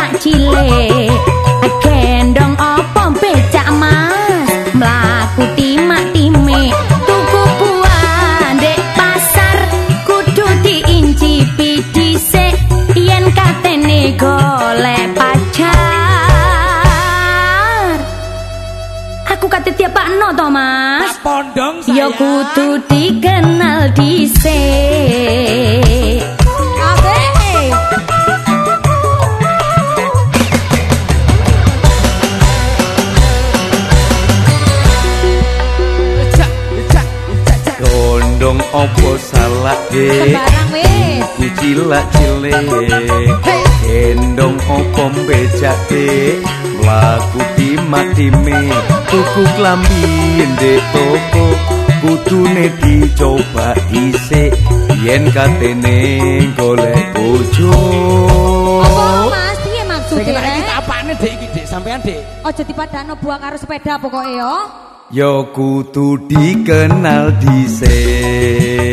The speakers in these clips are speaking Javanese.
cilik cilik gendong opo becak mas? Mlaku timak timik tuku buah dek pasar. Kudu diincipi dhisik yen katene golek pacar. Aku kate tiap pakno to mas? Pondong saya ya kudu dikenal dhisik opo salah dek sembarang wis. Ku cilak cilik Gendong opo becak dek Melaku timak timi Tuku klambi dek toko. Kudune dicoba isik. Yen katene golek bojo. Apa mas? Piye Sing maksudnya enak iki rek apane Dek iki Dek sampean Dek aja dipadano buah karo sepeda pokoke yo Yo kudu dikenal dhisik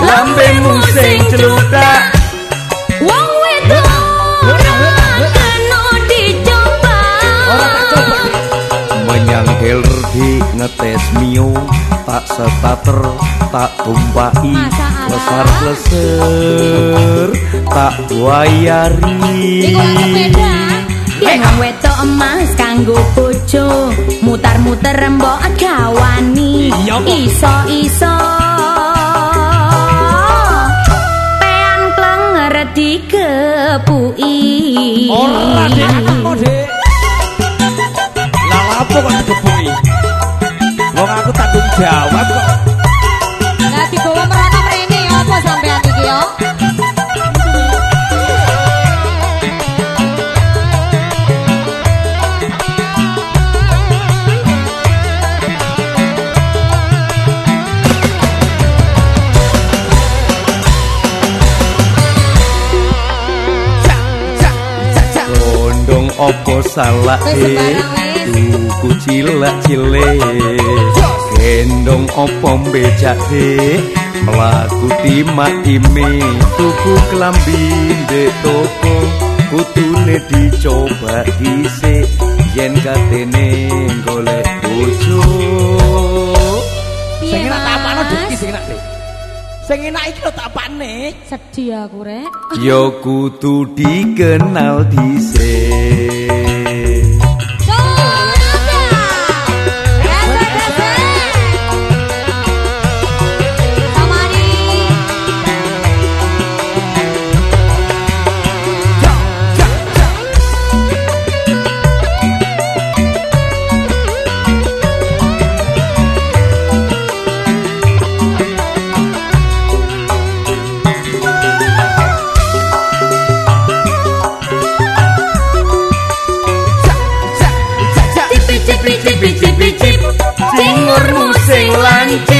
Lambemu sing Wong wedok ora kena dicoba Ora tak coba. Menyangkil di ngetes mio Tak setater tak tumpai. Lesar leser Tak wayari. Iku Yen wong wedok emas kanggo bojo. Mutar-muter mbok gawani Iya, kok. iso-iso pean klenger dikepuki. Ora Dek apa Dek Lah lapo kok digebuki Wong aku tanggung jawab kok. Lah dibawa merono mrene apa sampean iki ya salah wis. Tuku cilak cilik. Gendong opo becak dek Melaku timak timi Tuku kelambi dek toko. Kutune dicoba isik Yen katene golek bojo. Sing enak Dek iki sing enak Sing enak iki lho tak apane sedih aku rek. Yo kudu dikenal dhisik cipi cipi cip cingur sing lancip.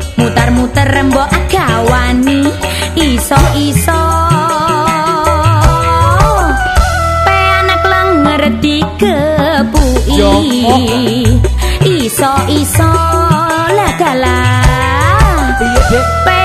mutar-muter rembok agawani iso-iso pe anak lenger dikepui iso-iso lagala. Iya dek. Pe